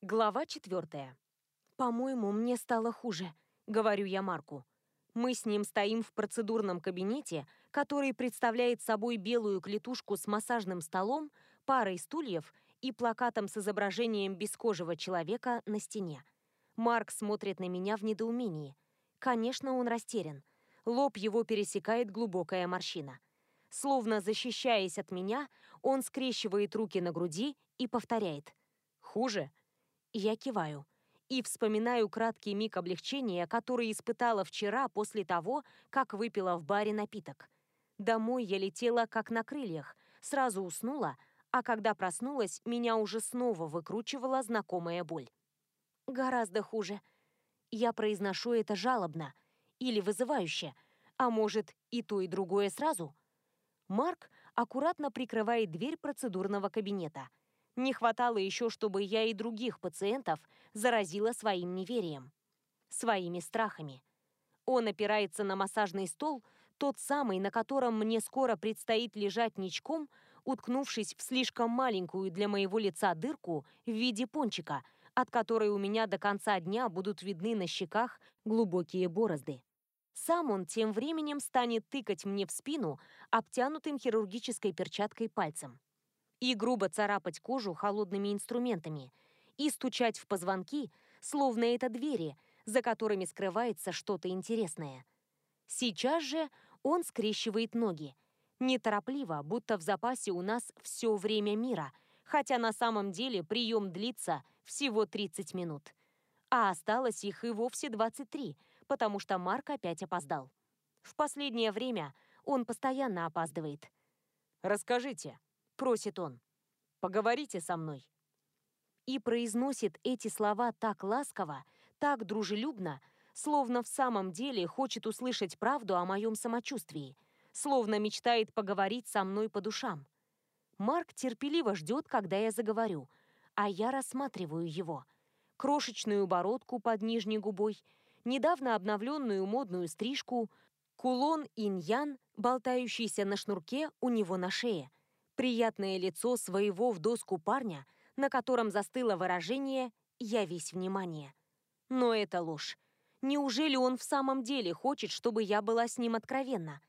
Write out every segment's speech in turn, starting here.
Глава четвертая. «По-моему, мне стало хуже», — говорю я Марку. Мы с ним стоим в процедурном кабинете, который представляет собой белую клетушку с массажным столом, парой стульев и плакатом с изображением бескожего человека на стене. Марк смотрит на меня в недоумении. Конечно, он растерян. Лоб его пересекает глубокая морщина. Словно защищаясь от меня, он скрещивает руки на груди и повторяет. «Хуже?» Я киваю и вспоминаю краткий миг облегчения, который испытала вчера после того, как выпила в баре напиток. Домой я летела как на крыльях, сразу уснула, а когда проснулась, меня уже снова выкручивала знакомая боль. Гораздо хуже. Я произношу это жалобно или вызывающе, а может и то, и другое сразу. Марк аккуратно прикрывает дверь процедурного кабинета – не хватало еще, чтобы я и других пациентов заразила своим неверием, своими страхами. Он опирается на массажный стол, тот самый, на котором мне скоро предстоит лежать ничком, уткнувшись в слишком маленькую для моего лица дырку в виде пончика, от которой у меня до конца дня будут видны на щеках глубокие борозды. Сам он тем временем станет тыкать мне в спину обтянутым хирургической перчаткой пальцем и грубо царапать кожу холодными инструментами, и стучать в позвонки, словно это двери, за которыми скрывается что-то интересное. Сейчас же он скрещивает ноги, неторопливо, будто в запасе у нас все время мира, хотя на самом деле прием длится всего 30 минут. А осталось их и вовсе 23, потому что Марк опять опоздал. В последнее время он постоянно опаздывает. «Расскажите», просит он. «Поговорите со мной». И произносит эти слова так ласково, так дружелюбно, словно в самом деле хочет услышать правду о моем самочувствии, словно мечтает поговорить со мной по душам. Марк терпеливо ждет, когда я заговорю, а я рассматриваю его. Крошечную бородку под нижней губой, недавно обновленную модную стрижку, кулон иньян, болтающийся на шнурке у него на шее — приятное лицо своего в доску парня, на котором застыло выражение «я весь внимание». Но это ложь. Неужели он в самом деле хочет, чтобы я была с ним откровенна?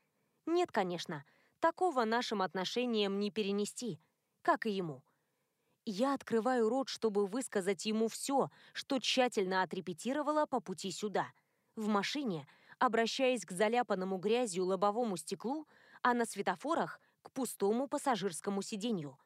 Нет, конечно, такого нашим отношениям не перенести, как и ему. Я открываю рот, чтобы высказать ему все, что тщательно отрепетировала по пути сюда. В машине, обращаясь к заляпанному грязью лобовому стеклу, а на светофорах к пустому пассажирскому сиденью.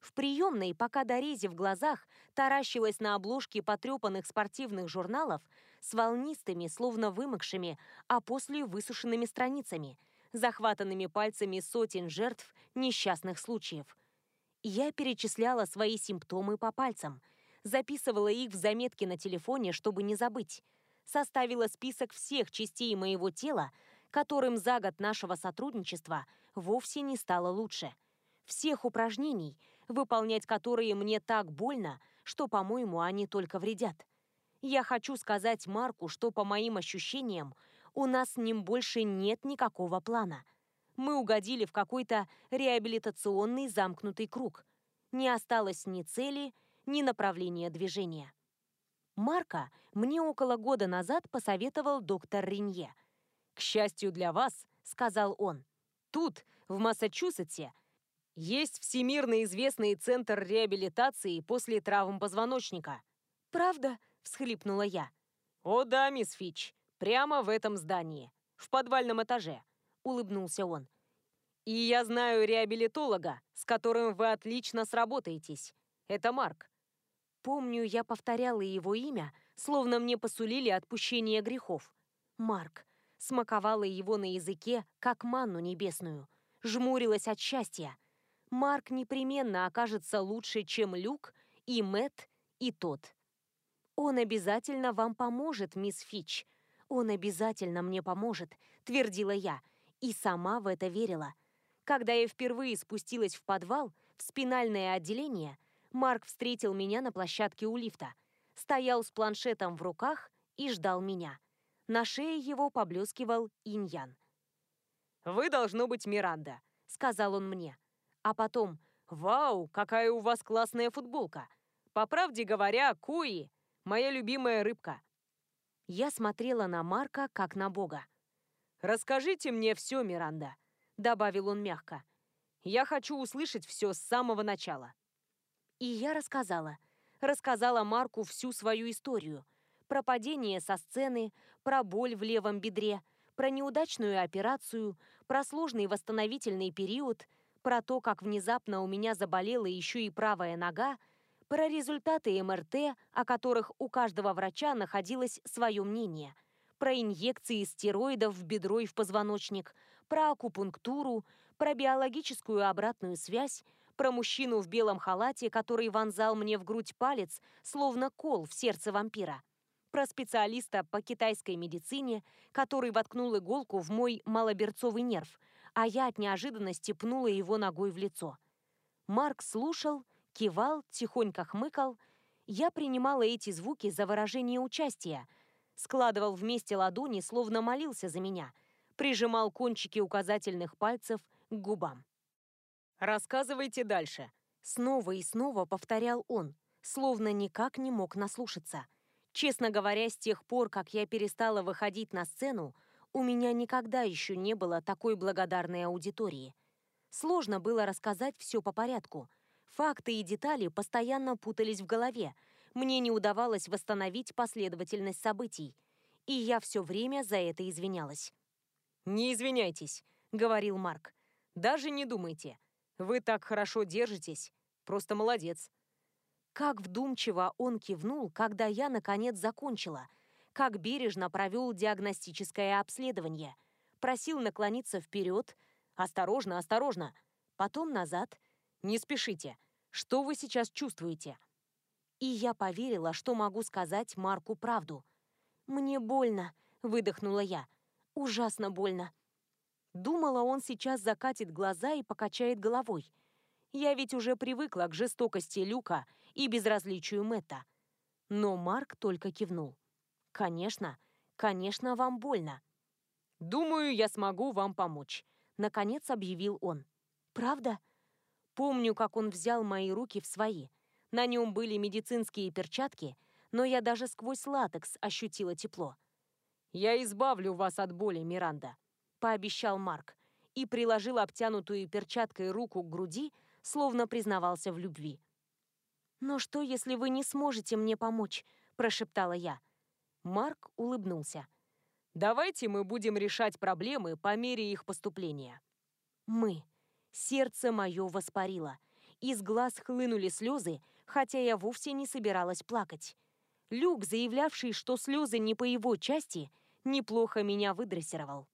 В приемной, пока Дорези в глазах таращилась на обложки потрепанных спортивных журналов с волнистыми, словно вымокшими, а после высушенными страницами, захватанными пальцами сотен жертв несчастных случаев. Я перечисляла свои симптомы по пальцам, записывала их в заметки на телефоне, чтобы не забыть, составила список всех частей моего тела, которым за год нашего сотрудничества вовсе не стало лучше. Всех упражнений, выполнять которые мне так больно, что, по-моему, они только вредят. Я хочу сказать Марку, что, по моим ощущениям, у нас с ним больше нет никакого плана. Мы угодили в какой-то реабилитационный замкнутый круг. Не осталось ни цели, ни направления движения. Марка мне около года назад посоветовал доктор Ринье. «К счастью для вас», — сказал он, — «тут, в Массачусетсе, есть всемирно известный центр реабилитации после травм позвоночника». «Правда?» — всхлипнула я. «О да, мисс Фич, прямо в этом здании, в подвальном этаже», — улыбнулся он. «И я знаю реабилитолога, с которым вы отлично сработаетесь. Это Марк». Помню, я повторяла его имя, словно мне посулили отпущение грехов. Марк смаковала его на языке, как манну небесную, жмурилась от счастья. Марк непременно окажется лучше, чем Люк и Мэт и тот. «Он обязательно вам поможет, мисс Фич. Он обязательно мне поможет», — твердила я, и сама в это верила. Когда я впервые спустилась в подвал, в спинальное отделение, Марк встретил меня на площадке у лифта, стоял с планшетом в руках и ждал меня. На шее его поблескивал иньян. «Вы должно быть Миранда», — сказал он мне. А потом «Вау, какая у вас классная футболка! По правде говоря, куи — моя любимая рыбка. Я смотрела на Марка, как на бога. «Расскажите мне все, Миранда», — добавил он мягко. «Я хочу услышать все с самого начала». И я рассказала. Рассказала Марку всю свою историю. Про падение со сцены, про боль в левом бедре, про неудачную операцию, про сложный восстановительный период, про то, как внезапно у меня заболела еще и правая нога, про результаты МРТ, о которых у каждого врача находилось свое мнение, про инъекции стероидов в бедро и в позвоночник, про акупунктуру, про биологическую обратную связь, про мужчину в белом халате, который вонзал мне в грудь палец, словно кол в сердце вампира. Про специалиста по китайской медицине, который воткнул иголку в мой малоберцовый нерв, а я от неожиданности пнула его ногой в лицо. Марк слушал, кивал, тихонько хмыкал. Я принимала эти звуки за выражение участия, складывал вместе ладони, словно молился за меня, прижимал кончики указательных пальцев к губам. «Рассказывайте дальше», — снова и снова повторял он, словно никак не мог наслушаться. Честно говоря, с тех пор, как я перестала выходить на сцену, у меня никогда еще не было такой благодарной аудитории. Сложно было рассказать все по порядку. Факты и детали постоянно путались в голове. Мне не удавалось восстановить последовательность событий. И я все время за это извинялась. «Не извиняйтесь», — говорил Марк. «Даже не думайте. Вы так хорошо держитесь. Просто молодец. Как вдумчиво он кивнул, когда я, наконец, закончила. Как бережно провел диагностическое обследование. Просил наклониться вперед. Осторожно, осторожно. Потом назад. Не спешите. Что вы сейчас чувствуете? И я поверила, что могу сказать Марку правду. «Мне больно», — выдохнула я. «Ужасно больно». Думала, он сейчас закатит глаза и покачает головой. Я ведь уже привыкла к жестокости Люка и безразличию Мэтта. Но Марк только кивнул. «Конечно, конечно, вам больно». «Думаю, я смогу вам помочь», — наконец объявил он. «Правда?» Помню, как он взял мои руки в свои. На нем были медицинские перчатки, но я даже сквозь латекс ощутила тепло. «Я избавлю вас от боли, Миранда», пообещал Марк и приложил обтянутую перчаткой руку к груди, словно признавался в любви. «Но что, если вы не сможете мне помочь?» – прошептала я. Марк улыбнулся. «Давайте мы будем решать проблемы по мере их поступления». «Мы». Сердце мое воспарило. Из глаз хлынули слезы, хотя я вовсе не собиралась плакать. Люк, заявлявший, что слезы не по его части, неплохо меня выдрессировал.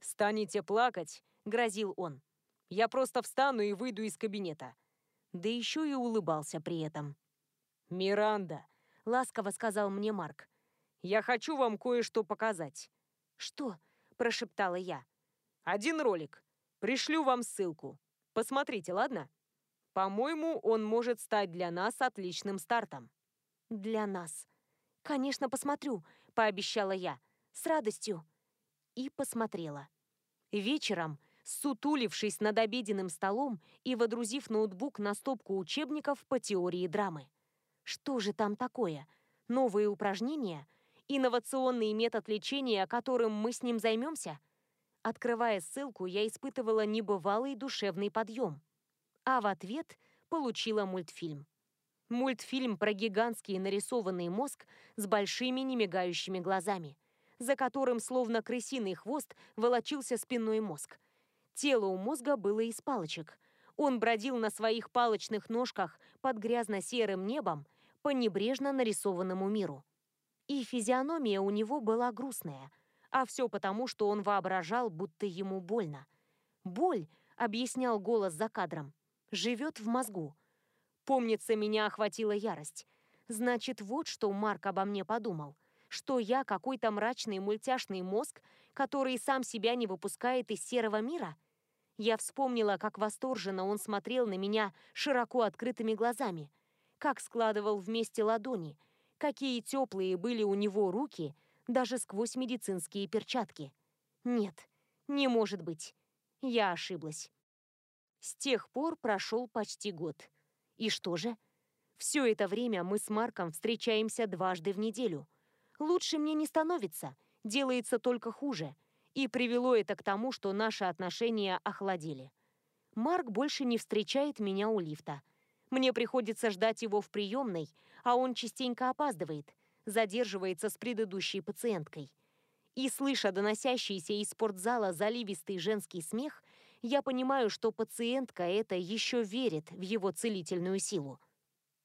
«Станете плакать», — грозил он. «Я просто встану и выйду из кабинета». Да еще и улыбался при этом. «Миранда», — ласково сказал мне Марк, — «я хочу вам кое-что показать». «Что?» — прошептала я. «Один ролик. Пришлю вам ссылку. Посмотрите, ладно? По-моему, он может стать для нас отличным стартом». «Для нас. Конечно, посмотрю», — пообещала я. «С радостью». И посмотрела. Вечером, сутулившись над обеденным столом и водрузив ноутбук на стопку учебников по теории драмы. Что же там такое? Новые упражнения? Инновационный метод лечения, которым мы с ним займемся? Открывая ссылку, я испытывала небывалый душевный подъем. А в ответ получила мультфильм. Мультфильм про гигантский нарисованный мозг с большими немигающими глазами за которым, словно крысиный хвост, волочился спинной мозг. Тело у мозга было из палочек. Он бродил на своих палочных ножках под грязно-серым небом по небрежно нарисованному миру. И физиономия у него была грустная, а все потому, что он воображал, будто ему больно. Боль, объяснял голос за кадром, живет в мозгу. Помнится, меня охватила ярость. Значит, вот что Марк обо мне подумал – что я какой-то мрачный мультяшный мозг, который сам себя не выпускает из серого мира? Я вспомнила, как восторженно он смотрел на меня широко открытыми глазами, как складывал вместе ладони, какие теплые были у него руки, даже сквозь медицинские перчатки. Нет, не может быть. Я ошиблась. С тех пор прошел почти год. И что же? Все это время мы с Марком встречаемся дважды в неделю. Лучше мне не становится, делается только хуже. И привело это к тому, что наши отношения охладели. Марк больше не встречает меня у лифта. Мне приходится ждать его в приемной, а он частенько опаздывает, задерживается с предыдущей пациенткой. И, слыша доносящийся из спортзала заливистый женский смех, я понимаю, что пациентка это еще верит в его целительную силу.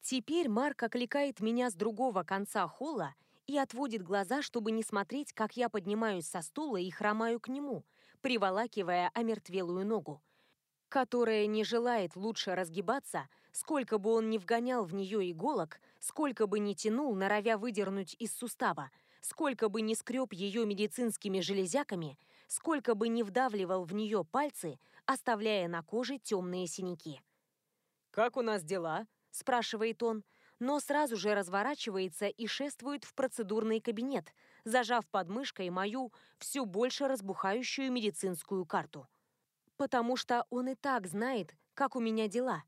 Теперь Марк окликает меня с другого конца холла и отводит глаза, чтобы не смотреть, как я поднимаюсь со стула и хромаю к нему, приволакивая омертвелую ногу, которая не желает лучше разгибаться, сколько бы он ни вгонял в нее иголок, сколько бы ни тянул, норовя выдернуть из сустава, сколько бы ни скреб ее медицинскими железяками, сколько бы ни вдавливал в нее пальцы, оставляя на коже темные синяки. «Как у нас дела?» – спрашивает он, но сразу же разворачивается и шествует в процедурный кабинет, зажав под мышкой мою все больше разбухающую медицинскую карту. Потому что он и так знает, как у меня дела.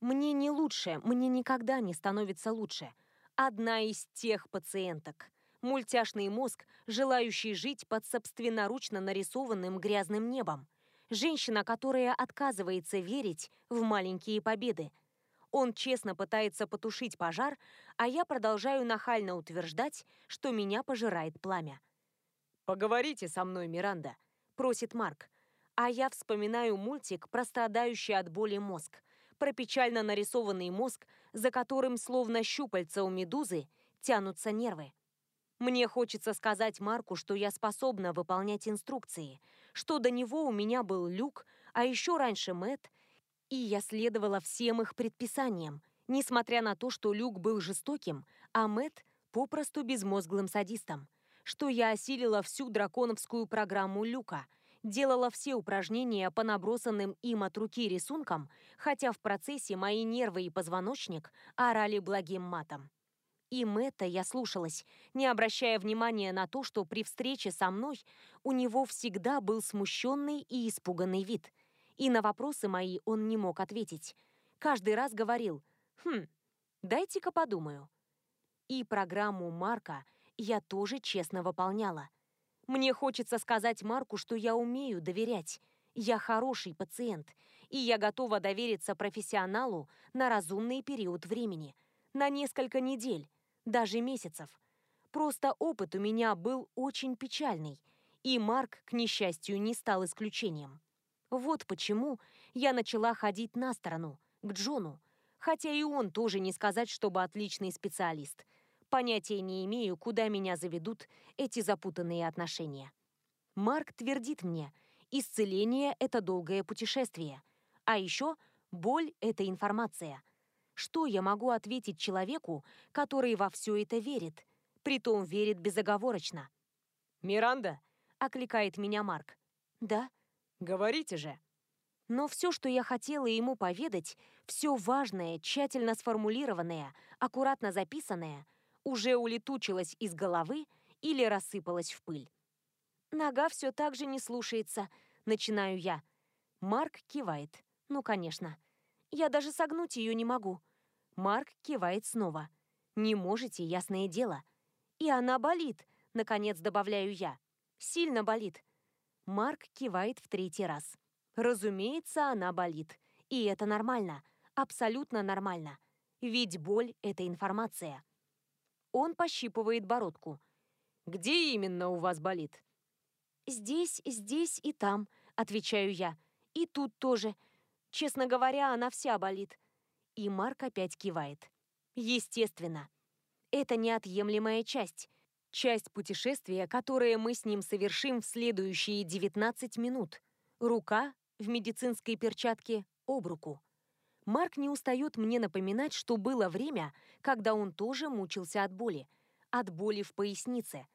Мне не лучше, мне никогда не становится лучше. Одна из тех пациенток. Мультяшный мозг, желающий жить под собственноручно нарисованным грязным небом. Женщина, которая отказывается верить в маленькие победы – он честно пытается потушить пожар, а я продолжаю нахально утверждать, что меня пожирает пламя. «Поговорите со мной, Миранда», — просит Марк. А я вспоминаю мультик про страдающий от боли мозг, про печально нарисованный мозг, за которым, словно щупальца у медузы, тянутся нервы. Мне хочется сказать Марку, что я способна выполнять инструкции, что до него у меня был люк, а еще раньше Мэт, и я следовала всем их предписаниям, несмотря на то, что Люк был жестоким, а Мэт попросту безмозглым садистом. Что я осилила всю драконовскую программу Люка, делала все упражнения по набросанным им от руки рисункам, хотя в процессе мои нервы и позвоночник орали благим матом. И Мэтта я слушалась, не обращая внимания на то, что при встрече со мной у него всегда был смущенный и испуганный вид – и на вопросы мои он не мог ответить. Каждый раз говорил «Хм, дайте-ка подумаю». И программу Марка я тоже честно выполняла. Мне хочется сказать Марку, что я умею доверять. Я хороший пациент, и я готова довериться профессионалу на разумный период времени. На несколько недель, даже месяцев. Просто опыт у меня был очень печальный, и Марк, к несчастью, не стал исключением. Вот почему я начала ходить на сторону, к Джону, хотя и он тоже не сказать, чтобы отличный специалист. Понятия не имею, куда меня заведут эти запутанные отношения. Марк твердит мне, исцеление – это долгое путешествие. А еще боль – это информация. Что я могу ответить человеку, который во все это верит, притом верит безоговорочно? «Миранда?» – окликает меня Марк. «Да?» Говорите же. Но все, что я хотела ему поведать, все важное, тщательно сформулированное, аккуратно записанное, уже улетучилось из головы или рассыпалось в пыль. Нога все так же не слушается, начинаю я. Марк кивает. Ну, конечно. Я даже согнуть ее не могу. Марк кивает снова. Не можете, ясное дело. И она болит, наконец добавляю я. Сильно болит. Марк кивает в третий раз. Разумеется, она болит. И это нормально. Абсолютно нормально. Ведь боль – это информация. Он пощипывает бородку. «Где именно у вас болит?» «Здесь, здесь и там», – отвечаю я. «И тут тоже. Честно говоря, она вся болит». И Марк опять кивает. «Естественно. Это неотъемлемая часть. Часть путешествия, которое мы с ним совершим в следующие 19 минут. Рука в медицинской перчатке об руку. Марк не устает мне напоминать, что было время, когда он тоже мучился от боли. От боли в пояснице.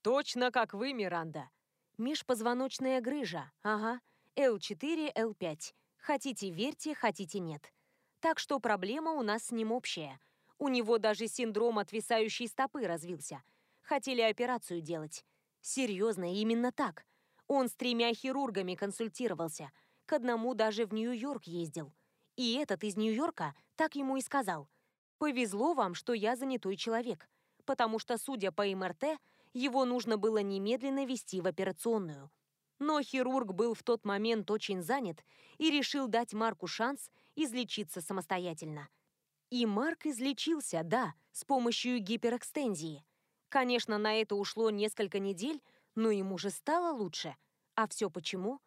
Точно как вы, Миранда. Межпозвоночная грыжа, ага. L4, L5. Хотите верьте, хотите нет. Так что проблема у нас с ним общая. У него даже синдром отвисающей стопы развился – Хотели операцию делать. Серьезно, именно так. Он с тремя хирургами консультировался. К одному даже в Нью-Йорк ездил. И этот из Нью-Йорка так ему и сказал. Повезло вам, что я занятой человек, потому что, судя по МРТ, его нужно было немедленно вести в операционную. Но хирург был в тот момент очень занят и решил дать Марку шанс излечиться самостоятельно. И Марк излечился, да, с помощью гиперэкстензии. Конечно, на это ушло несколько недель, но ему же стало лучше. А все почему?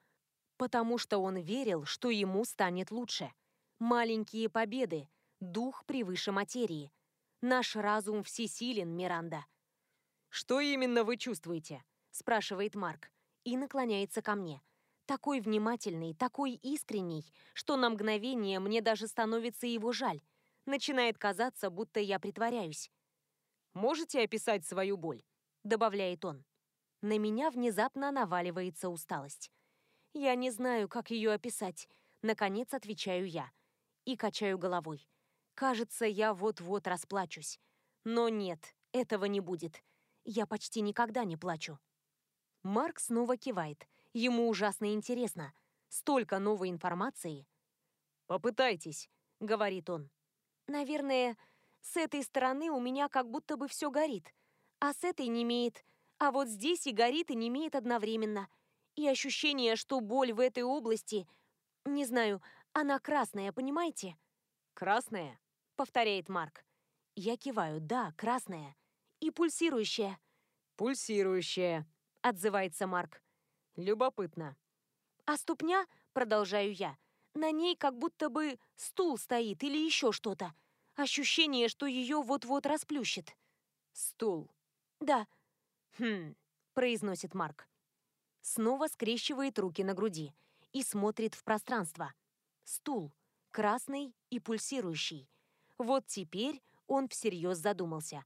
Потому что он верил, что ему станет лучше. Маленькие победы, дух превыше материи. Наш разум всесилен, Миранда. «Что именно вы чувствуете?» – спрашивает Марк и наклоняется ко мне. Такой внимательный, такой искренний, что на мгновение мне даже становится его жаль. Начинает казаться, будто я притворяюсь. «Можете описать свою боль?» – добавляет он. На меня внезапно наваливается усталость. Я не знаю, как ее описать. Наконец отвечаю я. И качаю головой. Кажется, я вот-вот расплачусь. Но нет, этого не будет. Я почти никогда не плачу. Марк снова кивает. Ему ужасно интересно. Столько новой информации. «Попытайтесь», — говорит он. «Наверное, с этой стороны у меня как будто бы все горит, а с этой не имеет. А вот здесь и горит, и не имеет одновременно. И ощущение, что боль в этой области, не знаю, она красная, понимаете?» «Красная?» — повторяет Марк. Я киваю, да, красная. И пульсирующая. «Пульсирующая», — отзывается Марк. «Любопытно». «А ступня?» — продолжаю я. «На ней как будто бы стул стоит или еще что-то. Ощущение, что ее вот-вот расплющит». «Стул?» «Да». «Хм», — произносит Марк. Снова скрещивает руки на груди и смотрит в пространство. Стул. Красный и пульсирующий. Вот теперь он всерьез задумался.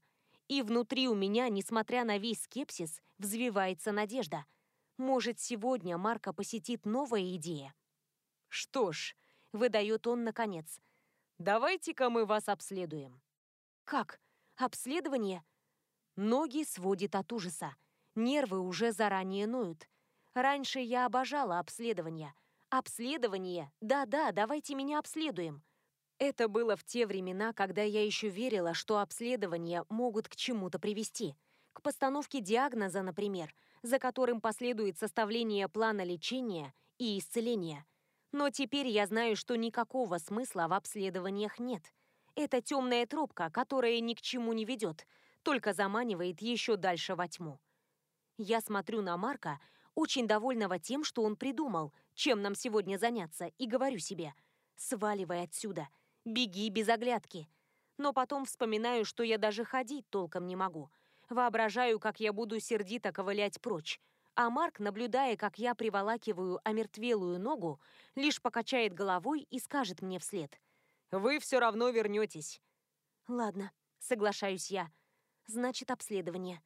И внутри у меня, несмотря на весь скепсис, взвивается надежда. Может, сегодня Марка посетит новая идея? «Что ж», — выдает он наконец, — «давайте-ка мы вас обследуем». «Как? Обследование?» Ноги сводит от ужаса. Нервы уже заранее ноют. Раньше я обожала обследование. Обследование? Да-да, давайте меня обследуем. Это было в те времена, когда я еще верила, что обследования могут к чему-то привести. К постановке диагноза, например, за которым последует составление плана лечения и исцеления. Но теперь я знаю, что никакого смысла в обследованиях нет. Это темная тропка, которая ни к чему не ведет, только заманивает еще дальше во тьму. Я смотрю на Марка, очень довольного тем, что он придумал, чем нам сегодня заняться, и говорю себе «сваливай отсюда», беги без оглядки. Но потом вспоминаю, что я даже ходить толком не могу. Воображаю, как я буду сердито ковылять прочь. А Марк, наблюдая, как я приволакиваю омертвелую ногу, лишь покачает головой и скажет мне вслед. «Вы все равно вернетесь». «Ладно», — соглашаюсь я. «Значит, обследование».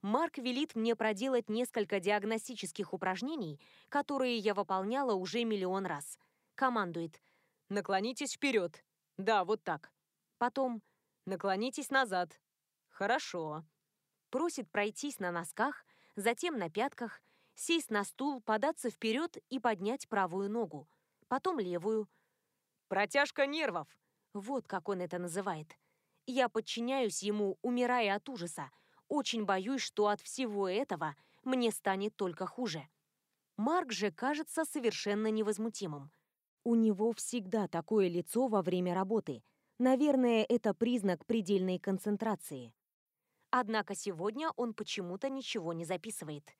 Марк велит мне проделать несколько диагностических упражнений, которые я выполняла уже миллион раз. Командует. «Наклонитесь вперед. Да, вот так. Потом наклонитесь назад. Хорошо. Просит пройтись на носках, затем на пятках, сесть на стул, податься вперед и поднять правую ногу. Потом левую. Протяжка нервов. Вот как он это называет. Я подчиняюсь ему, умирая от ужаса. Очень боюсь, что от всего этого мне станет только хуже. Марк же кажется совершенно невозмутимым. У него всегда такое лицо во время работы. Наверное, это признак предельной концентрации. Однако сегодня он почему-то ничего не записывает.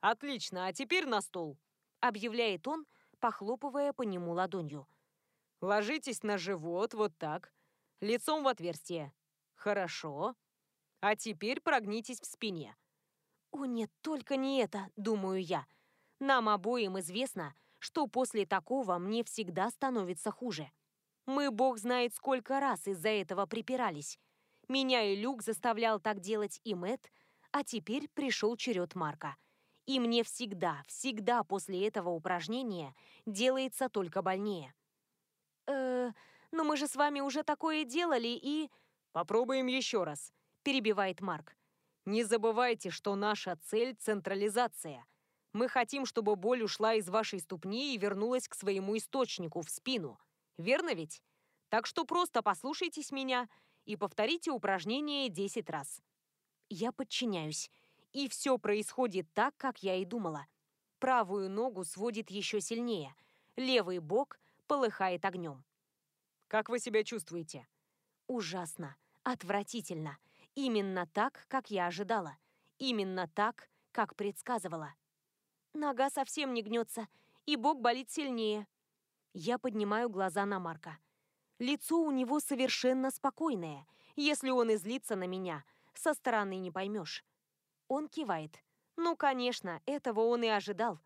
«Отлично, а теперь на стол», — объявляет он, похлопывая по нему ладонью. «Ложитесь на живот, вот так, лицом в отверстие. Хорошо. А теперь прогнитесь в спине». «О нет, только не это», — думаю я. «Нам обоим известно, что после такого мне всегда становится хуже. Мы, бог знает, сколько раз из-за этого припирались. Меня и Люк заставлял так делать и Мэт, а теперь пришел черед Марка. И мне всегда, всегда после этого упражнения делается только больнее. э но мы же с вами уже такое делали и...» «Попробуем еще раз», — перебивает Марк. «Не забывайте, что наша цель — централизация — мы хотим, чтобы боль ушла из вашей ступни и вернулась к своему источнику, в спину. Верно ведь? Так что просто послушайтесь меня и повторите упражнение 10 раз. Я подчиняюсь. И все происходит так, как я и думала. Правую ногу сводит еще сильнее. Левый бок полыхает огнем. Как вы себя чувствуете? Ужасно. Отвратительно. Именно так, как я ожидала. Именно так, как предсказывала. Нога совсем не гнется, и бок болит сильнее. Я поднимаю глаза на Марка. Лицо у него совершенно спокойное. Если он излится на меня, со стороны не поймешь. Он кивает. Ну, конечно, этого он и ожидал.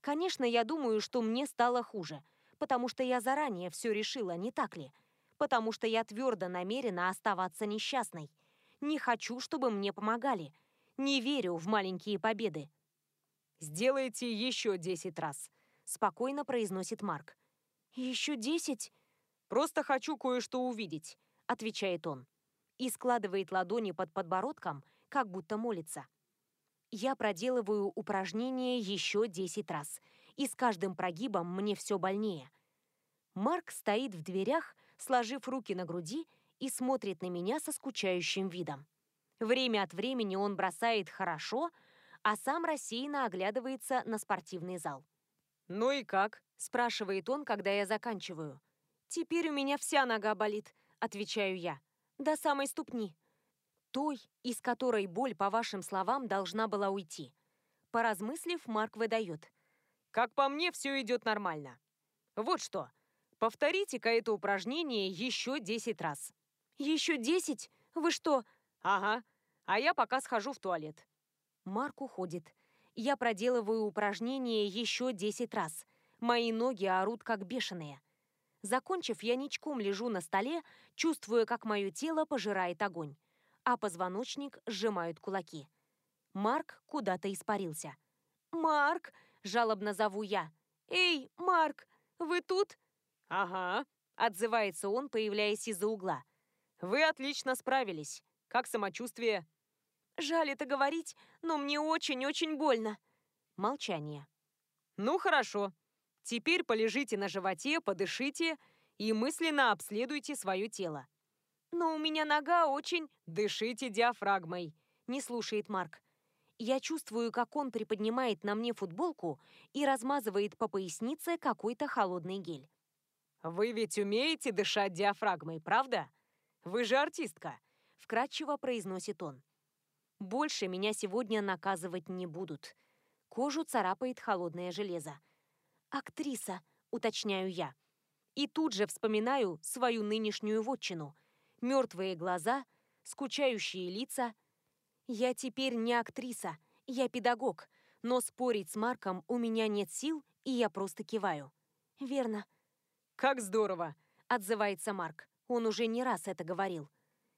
Конечно, я думаю, что мне стало хуже, потому что я заранее все решила, не так ли? Потому что я твердо намерена оставаться несчастной. Не хочу, чтобы мне помогали. Не верю в маленькие победы. «Сделайте еще десять раз», — спокойно произносит Марк. «Еще десять?» «Просто хочу кое-что увидеть», — отвечает он. И складывает ладони под подбородком, как будто молится. Я проделываю упражнение еще десять раз, и с каждым прогибом мне все больнее. Марк стоит в дверях, сложив руки на груди, и смотрит на меня со скучающим видом. Время от времени он бросает «хорошо», а сам рассеянно оглядывается на спортивный зал. «Ну и как?» – спрашивает он, когда я заканчиваю. «Теперь у меня вся нога болит», – отвечаю я. «До самой ступни. Той, из которой боль, по вашим словам, должна была уйти». Поразмыслив, Марк выдает. «Как по мне, все идет нормально. Вот что, повторите-ка это упражнение еще 10 раз». «Еще 10? Вы что?» «Ага, а я пока схожу в туалет». Марк уходит. Я проделываю упражнение еще 10 раз. Мои ноги орут как бешеные. Закончив, я ничком лежу на столе, чувствуя, как мое тело пожирает огонь, а позвоночник сжимают кулаки. Марк куда-то испарился. «Марк!» – жалобно зову я. «Эй, Марк, вы тут?» «Ага», – отзывается он, появляясь из-за угла. «Вы отлично справились. Как самочувствие?» Жаль это говорить, но мне очень-очень больно. Молчание. Ну хорошо. Теперь полежите на животе, подышите и мысленно обследуйте свое тело. Но у меня нога очень... Дышите диафрагмой. Не слушает Марк. Я чувствую, как он приподнимает на мне футболку и размазывает по пояснице какой-то холодный гель. «Вы ведь умеете дышать диафрагмой, правда? Вы же артистка», — вкратчиво произносит он. Больше меня сегодня наказывать не будут. Кожу царапает холодное железо. «Актриса», — уточняю я. И тут же вспоминаю свою нынешнюю вотчину. Мертвые глаза, скучающие лица. Я теперь не актриса, я педагог, но спорить с Марком у меня нет сил, и я просто киваю. «Верно». «Как здорово!» — отзывается Марк. Он уже не раз это говорил.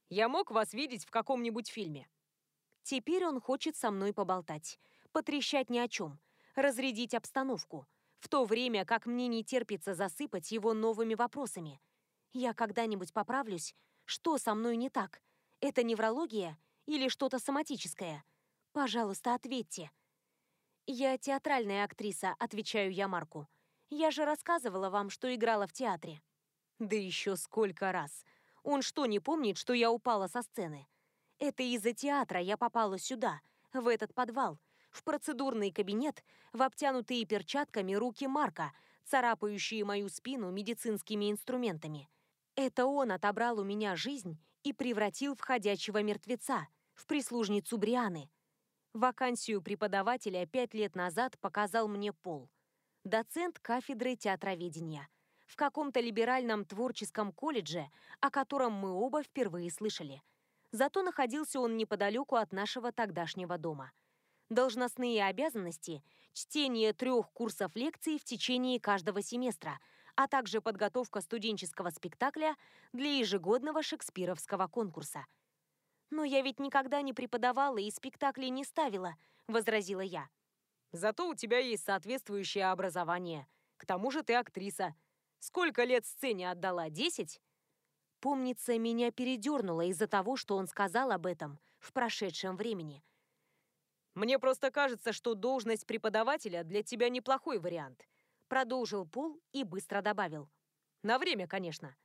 «Я мог вас видеть в каком-нибудь фильме?» Теперь он хочет со мной поболтать, потрещать ни о чем, разрядить обстановку, в то время как мне не терпится засыпать его новыми вопросами. Я когда-нибудь поправлюсь? Что со мной не так? Это неврология или что-то соматическое? Пожалуйста, ответьте. Я театральная актриса, отвечаю я Марку. Я же рассказывала вам, что играла в театре. Да еще сколько раз. Он что, не помнит, что я упала со сцены? Это из-за театра я попала сюда, в этот подвал, в процедурный кабинет, в обтянутые перчатками руки Марка, царапающие мою спину медицинскими инструментами. Это он отобрал у меня жизнь и превратил в ходячего мертвеца, в прислужницу Брианы. Вакансию преподавателя пять лет назад показал мне Пол. Доцент кафедры театроведения. В каком-то либеральном творческом колледже, о котором мы оба впервые слышали – Зато находился он неподалеку от нашего тогдашнего дома. Должностные обязанности – чтение трех курсов лекций в течение каждого семестра, а также подготовка студенческого спектакля для ежегодного шекспировского конкурса. «Но я ведь никогда не преподавала и спектакли не ставила», – возразила я. «Зато у тебя есть соответствующее образование. К тому же ты актриса. Сколько лет сцене отдала? Десять?» Помнится, меня передернуло из-за того, что он сказал об этом в прошедшем времени. «Мне просто кажется, что должность преподавателя для тебя неплохой вариант», продолжил Пол и быстро добавил. «На время, конечно».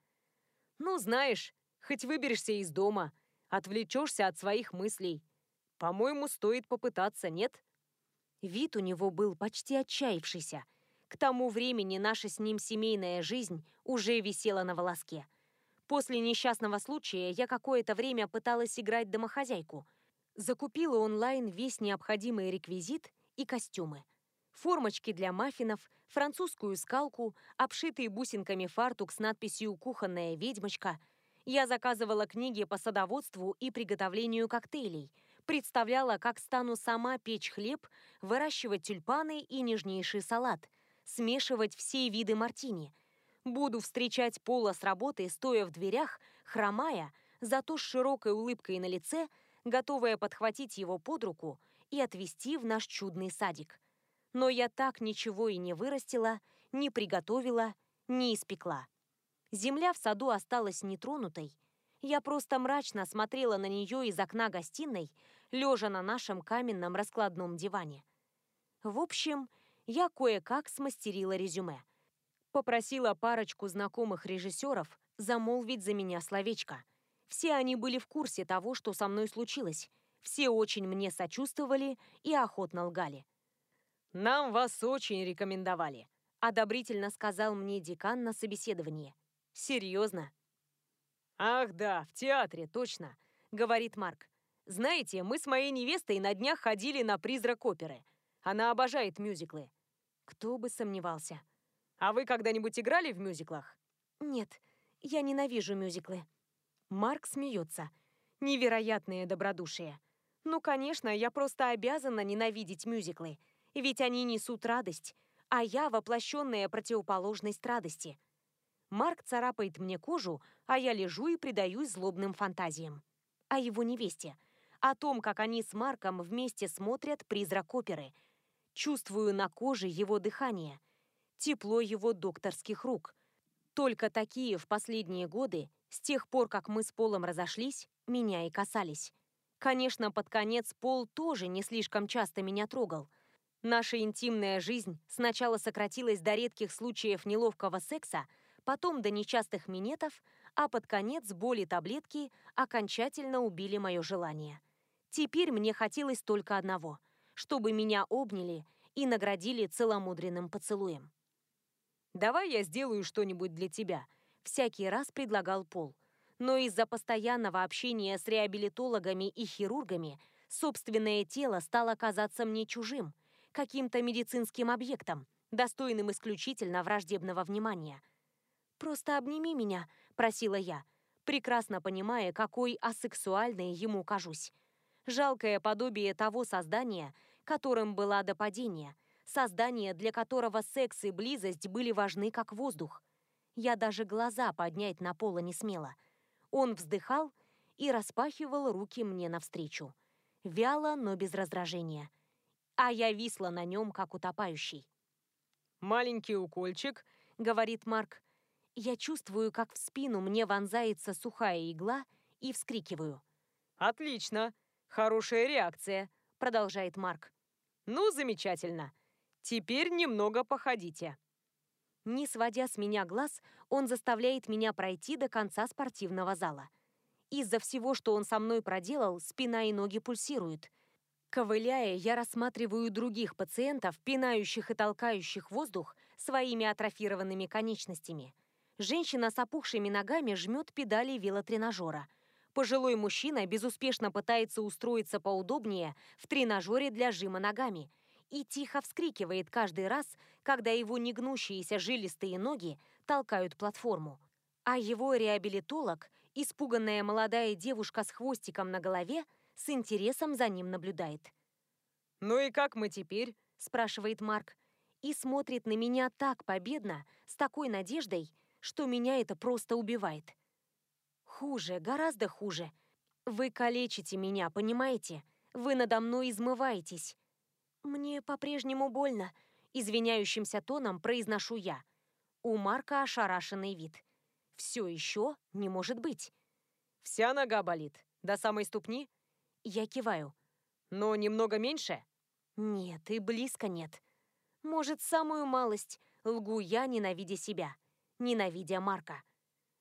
Ну, знаешь, хоть выберешься из дома, отвлечешься от своих мыслей. По-моему, стоит попытаться, нет? Вид у него был почти отчаявшийся. К тому времени наша с ним семейная жизнь уже висела на волоске. После несчастного случая я какое-то время пыталась играть домохозяйку. Закупила онлайн весь необходимый реквизит и костюмы. Формочки для маффинов, французскую скалку, обшитый бусинками фартук с надписью «Кухонная ведьмочка». Я заказывала книги по садоводству и приготовлению коктейлей – представляла, как стану сама печь хлеб, выращивать тюльпаны и нежнейший салат, смешивать все виды мартини. Буду встречать Пола с работы, стоя в дверях, хромая, зато с широкой улыбкой на лице, готовая подхватить его под руку и отвезти в наш чудный садик. Но я так ничего и не вырастила, не приготовила, не испекла. Земля в саду осталась нетронутой. Я просто мрачно смотрела на нее из окна гостиной, лежа на нашем каменном раскладном диване. В общем, я кое-как смастерила резюме. Попросила парочку знакомых режиссеров замолвить за меня словечко. Все они были в курсе того, что со мной случилось. Все очень мне сочувствовали и охотно лгали. «Нам вас очень рекомендовали», — одобрительно сказал мне декан на собеседовании. «Серьезно?» «Ах да, в театре, точно», — говорит Марк. Знаете, мы с моей невестой на днях ходили на «Призрак оперы». Она обожает мюзиклы. Кто бы сомневался. А вы когда-нибудь играли в мюзиклах? Нет, я ненавижу мюзиклы. Марк смеется. Невероятное добродушие. Ну, конечно, я просто обязана ненавидеть мюзиклы. Ведь они несут радость, а я воплощенная противоположность радости. Марк царапает мне кожу, а я лежу и предаюсь злобным фантазиям. О его невесте – о том, как они с Марком вместе смотрят «Призрак оперы». Чувствую на коже его дыхание, тепло его докторских рук. Только такие в последние годы, с тех пор, как мы с Полом разошлись, меня и касались. Конечно, под конец Пол тоже не слишком часто меня трогал. Наша интимная жизнь сначала сократилась до редких случаев неловкого секса, потом до нечастых минетов, а под конец боли таблетки окончательно убили мое желание. Теперь мне хотелось только одного – чтобы меня обняли и наградили целомудренным поцелуем. «Давай я сделаю что-нибудь для тебя», – всякий раз предлагал Пол. Но из-за постоянного общения с реабилитологами и хирургами собственное тело стало казаться мне чужим, каким-то медицинским объектом, достойным исключительно враждебного внимания. «Просто обними меня», – просила я, прекрасно понимая, какой асексуальной ему кажусь жалкое подобие того создания, которым была до падения, создание, для которого секс и близость были важны как воздух. Я даже глаза поднять на пола не смела. Он вздыхал и распахивал руки мне навстречу. Вяло, но без раздражения. А я висла на нем, как утопающий. «Маленький укольчик», — говорит Марк. Я чувствую, как в спину мне вонзается сухая игла и вскрикиваю. «Отлично! Хорошая реакция, продолжает Марк. Ну, замечательно. Теперь немного походите. Не сводя с меня глаз, он заставляет меня пройти до конца спортивного зала. Из-за всего, что он со мной проделал, спина и ноги пульсируют. Ковыляя, я рассматриваю других пациентов, пинающих и толкающих воздух своими атрофированными конечностями. Женщина с опухшими ногами жмет педали велотренажера – Пожилой мужчина безуспешно пытается устроиться поудобнее в тренажере для жима ногами и тихо вскрикивает каждый раз, когда его негнущиеся жилистые ноги толкают платформу. А его реабилитолог, испуганная молодая девушка с хвостиком на голове, с интересом за ним наблюдает. «Ну и как мы теперь?» – спрашивает Марк. И смотрит на меня так победно, с такой надеждой, что меня это просто убивает. Хуже, гораздо хуже. Вы калечите меня, понимаете? Вы надо мной измываетесь. Мне по-прежнему больно, извиняющимся тоном произношу я. У Марка ошарашенный вид. Все еще не может быть. Вся нога болит? До самой ступни? Я киваю. Но немного меньше? Нет, и близко нет. Может, самую малость лгу я, ненавидя себя, ненавидя Марка.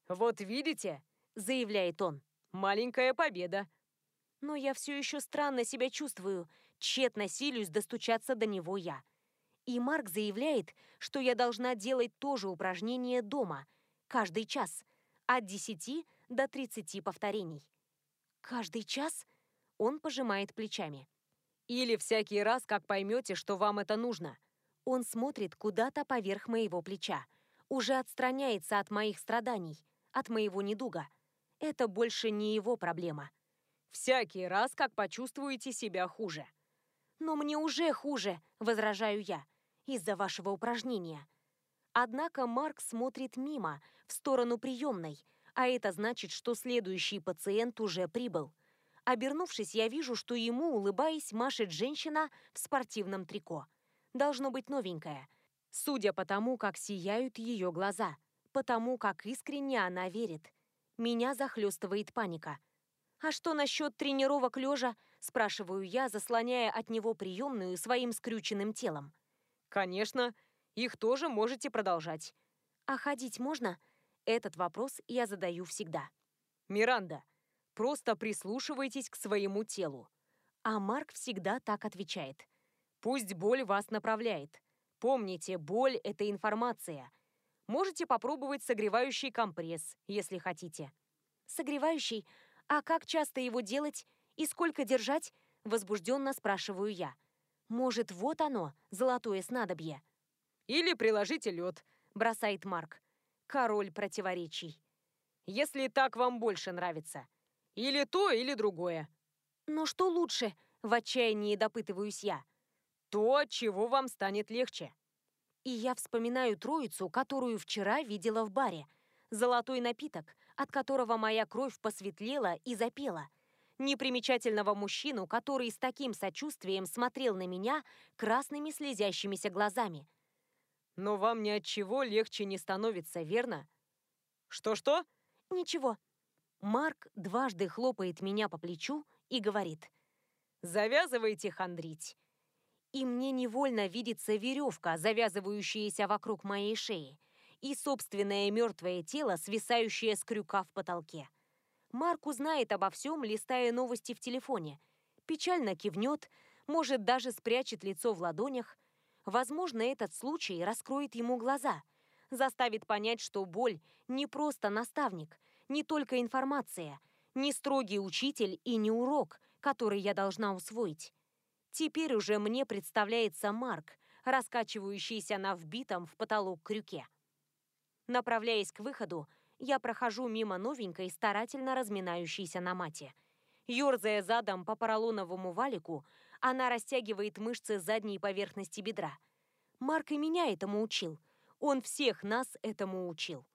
«Вот видите?» — заявляет он. «Маленькая победа». Но я все еще странно себя чувствую, тщетно силюсь достучаться до него я. И Марк заявляет, что я должна делать то же упражнение дома, каждый час, от 10 до 30 повторений. Каждый час? Он пожимает плечами. Или всякий раз, как поймете, что вам это нужно. Он смотрит куда-то поверх моего плеча. Уже отстраняется от моих страданий, от моего недуга. Это больше не его проблема. Всякий раз, как почувствуете себя хуже. Но мне уже хуже, возражаю я, из-за вашего упражнения. Однако Марк смотрит мимо, в сторону приемной, а это значит, что следующий пациент уже прибыл. Обернувшись, я вижу, что ему, улыбаясь, машет женщина в спортивном трико. Должно быть новенькая. Судя по тому, как сияют ее глаза, потому как искренне она верит. Меня захлестывает паника. «А что насчет тренировок лежа?» – спрашиваю я, заслоняя от него приемную своим скрюченным телом. «Конечно, их тоже можете продолжать». «А ходить можно?» Этот вопрос я задаю всегда. «Миранда, просто прислушивайтесь к своему телу». А Марк всегда так отвечает. «Пусть боль вас направляет. Помните, боль – это информация. Можете попробовать согревающий компресс, если хотите». «Согревающий? А как часто его делать? И сколько держать?» Возбужденно спрашиваю я. «Может, вот оно, золотое снадобье?» «Или приложите лед», – бросает Марк король противоречий. Если так вам больше нравится. Или то, или другое. Но что лучше? В отчаянии допытываюсь я. То, от чего вам станет легче. И я вспоминаю троицу, которую вчера видела в баре. Золотой напиток, от которого моя кровь посветлела и запела. Непримечательного мужчину, который с таким сочувствием смотрел на меня красными слезящимися глазами. Но вам ни от чего легче не становится, верно? Что-что? Ничего. Марк дважды хлопает меня по плечу и говорит. Завязывайте хандрить. И мне невольно видится веревка, завязывающаяся вокруг моей шеи, и собственное мертвое тело, свисающее с крюка в потолке. Марк узнает обо всем, листая новости в телефоне. Печально кивнет, может, даже спрячет лицо в ладонях, Возможно, этот случай раскроет ему глаза, заставит понять, что боль не просто наставник, не только информация, не строгий учитель и не урок, который я должна усвоить. Теперь уже мне представляется Марк, раскачивающийся на вбитом в потолок крюке. Направляясь к выходу, я прохожу мимо новенькой, старательно разминающейся на мате. Ёрзая задом по поролоновому валику, она растягивает мышцы задней поверхности бедра. Марк и меня этому учил. Он всех нас этому учил.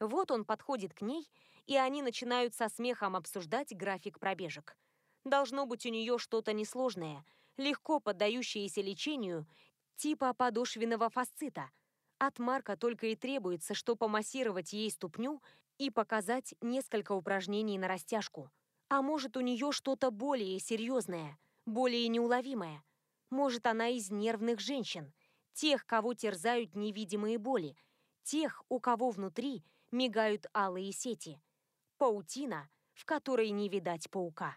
Вот он подходит к ней, и они начинают со смехом обсуждать график пробежек. Должно быть у нее что-то несложное, легко поддающееся лечению, типа подошвенного фасцита. От Марка только и требуется, что помассировать ей ступню и показать несколько упражнений на растяжку. А может, у нее что-то более серьезное – более неуловимая. Может, она из нервных женщин, тех, кого терзают невидимые боли, тех, у кого внутри мигают алые сети. Паутина, в которой не видать паука.